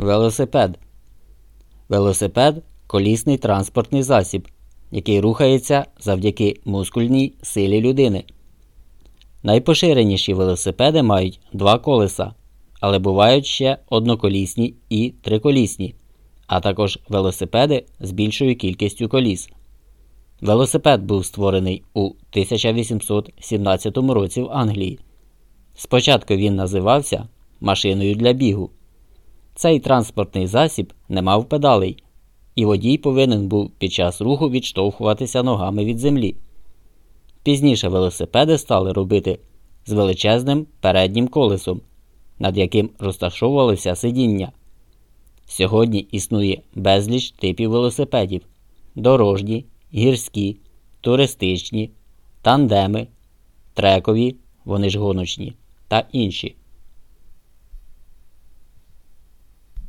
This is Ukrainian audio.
Велосипед. Велосипед колісний транспортний засіб, який рухається завдяки мускульній силі людини. Найпоширеніші велосипеди мають два колеса, але бувають ще одноколісні і триколісні, а також велосипеди з більшою кількістю коліс. Велосипед був створений у 1817 році в Англії. Спочатку він називався машиною для бігу. Цей транспортний засіб не мав педалей, і водій повинен був під час руху відштовхуватися ногами від землі. Пізніше велосипеди стали робити з величезним переднім колесом, над яким розташовувалося сидіння. Сьогодні існує безліч типів велосипедів: дорожні, гірські, туристичні, тандеми, трекові, вони ж гоночні та інші.